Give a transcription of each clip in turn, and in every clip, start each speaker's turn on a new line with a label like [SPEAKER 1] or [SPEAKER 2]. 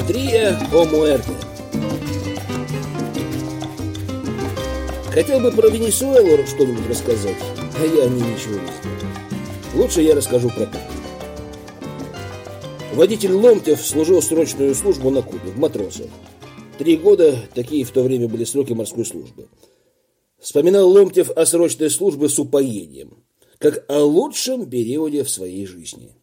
[SPEAKER 1] Патрия о муэрте. Хотел бы про Венесуэлу что-нибудь рассказать, а я не ничего не знаю. Лучше я расскажу про Кубу. Водитель Ломтев служил срочную службу на Кубе, в матросах. Три года, такие в то время были сроки морской службы. Вспоминал Ломтев о срочной службе с упоением, как о лучшем периоде в своей жизни.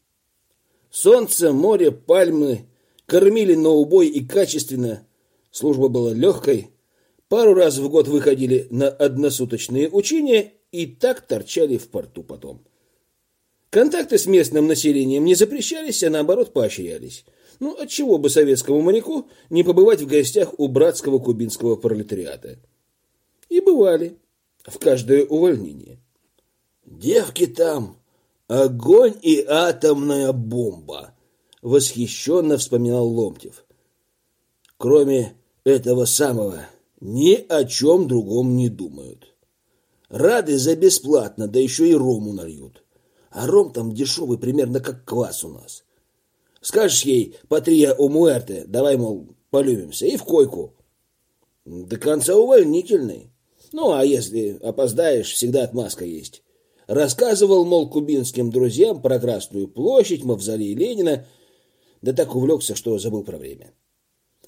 [SPEAKER 1] Солнце, море, пальмы кормили на убой и качественно. Служба была легкой. Пару раз в год выходили на односуточные учения и так торчали в порту потом. Контакты с местным населением не запрещались, а наоборот поощрялись. Ну, отчего бы советскому моряку не побывать в гостях у братского кубинского пролетариата? И бывали в каждое увольнение. Девки там, огонь и атомная бомба, восхищенно вспоминал Ломтев. Кроме этого самого, ни о чем другом не думают. Рады за бесплатно, да еще и рому нальют. А ром там дешевый, примерно как квас у нас. Скажешь ей, Патрия у Муэрте, давай, мол, полюбимся, и в койку. До конца увольнительный. Ну, а если опоздаешь, всегда отмазка есть. Рассказывал, мол, кубинским друзьям про Красную площадь, мавзолей Ленина, да так увлекся, что забыл про время.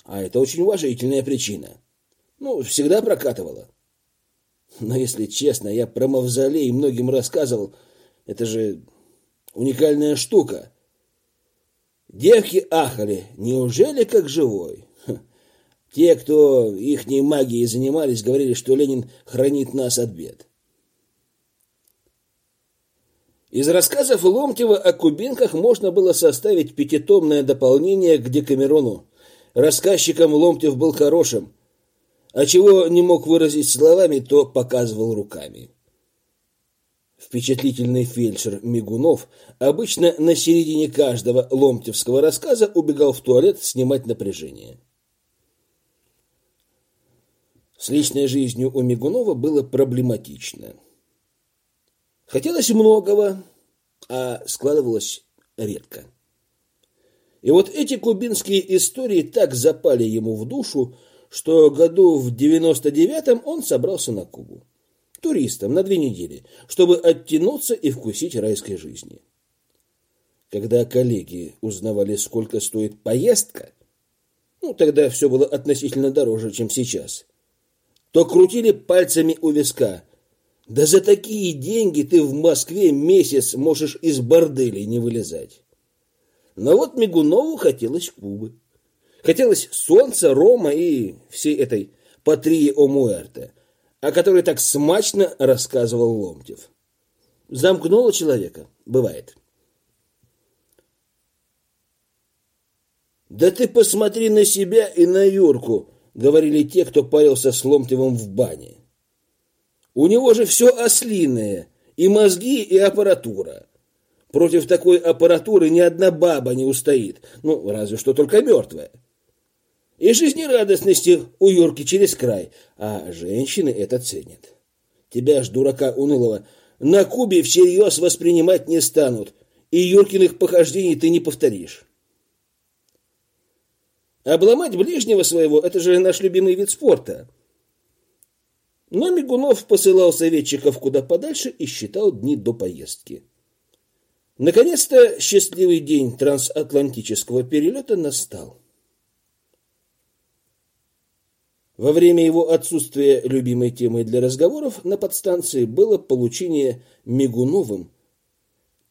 [SPEAKER 1] А это очень уважительная причина. Ну, всегда прокатывала. Но, если честно, я про мавзолей многим рассказывал, это же уникальная штука. Девки ахали. Неужели как живой? Те, кто ихней магией занимались, говорили, что Ленин хранит нас от бед. Из рассказов Ломтева о кубинках можно было составить пятитомное дополнение к Декамерону. Рассказчиком Ломтев был хорошим, а чего не мог выразить словами, то показывал руками. Впечатлительный фельдшер Мигунов обычно на середине каждого ломтевского рассказа убегал в туалет снимать напряжение. С личной жизнью у Мигунова было проблематично. Хотелось многого, а складывалось редко. И вот эти кубинские истории так запали ему в душу, что году в 99-м он собрался на Кубу туристам на две недели, чтобы оттянуться и вкусить райской жизни. Когда коллеги узнавали, сколько стоит поездка, ну, тогда все было относительно дороже, чем сейчас, то крутили пальцами у виска. Да за такие деньги ты в Москве месяц можешь из борделей не вылезать. Но вот Мигунову хотелось Кубы. Хотелось солнца, рома и всей этой патрии о Муэрте о которой так смачно рассказывал Ломтев. Замкнуло человека. Бывает. «Да ты посмотри на себя и на Юрку», — говорили те, кто парился с Ломтевым в бане. «У него же все ослиное, и мозги, и аппаратура. Против такой аппаратуры ни одна баба не устоит, ну, разве что только мертвая» и жизнерадостности у Юрки через край, а женщины это ценят. Тебя ж, дурака унылого, на Кубе всерьез воспринимать не станут, и Юркиных похождений ты не повторишь. Обломать ближнего своего – это же наш любимый вид спорта. Но Мигунов посылал советчиков куда подальше и считал дни до поездки. Наконец-то счастливый день трансатлантического перелета настал. Во время его отсутствия любимой темой для разговоров на подстанции было получение Мигуновым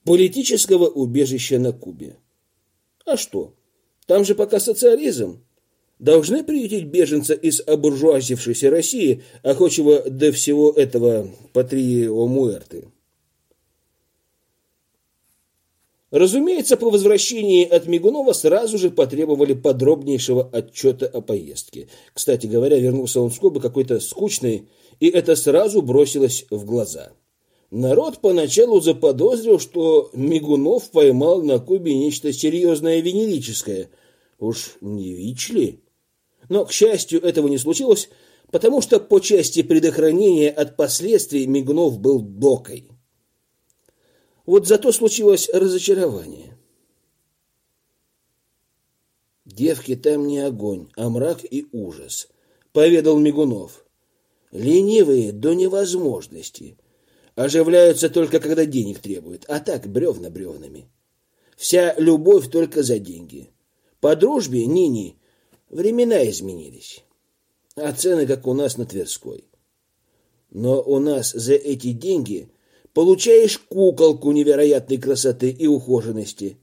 [SPEAKER 1] политического убежища на Кубе. А что? Там же пока социализм. Должны приютить беженца из обуржуазившейся России, охочего до всего этого патрио муэрты. Разумеется, по возвращении от Мигунова сразу же потребовали подробнейшего отчета о поездке. Кстати говоря, вернулся он с Кубы какой-то скучный, и это сразу бросилось в глаза. Народ поначалу заподозрил, что Мигунов поймал на Кубе нечто серьезное венерическое. Уж не ВИЧ ли? Но, к счастью, этого не случилось, потому что по части предохранения от последствий Мигунов был докой. Вот зато случилось разочарование. Девки там не огонь, а мрак и ужас, поведал Мигунов. Ленивые до невозможности. Оживляются только, когда денег требуют, а так бревна бревнами. Вся любовь только за деньги. По дружбе ни-ни. Времена изменились. А цены, как у нас на Тверской. Но у нас за эти деньги получаешь куколку невероятной красоты и ухоженности.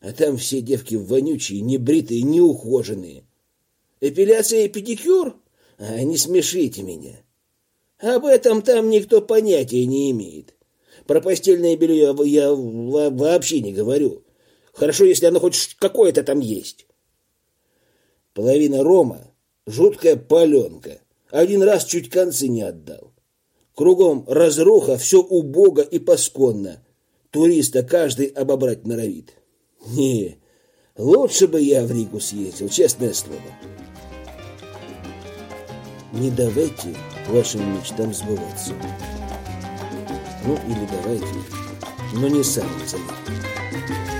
[SPEAKER 1] А там все девки вонючие, небритые, неухоженные. Эпиляция и педикюр? А, не смешите меня. Об этом там никто понятия не имеет. Про постельное белье я вообще не говорю. Хорошо, если оно хоть какое-то там есть. Половина рома — жуткая паленка. Один раз чуть концы не отдал. Кругом разруха, все убого и посконно. Туриста каждый обобрать норовит. Не, лучше бы я в Ригу съездил, честное слово. Не давайте вашим мечтам сбываться. Ну или давайте, но не сами заметно.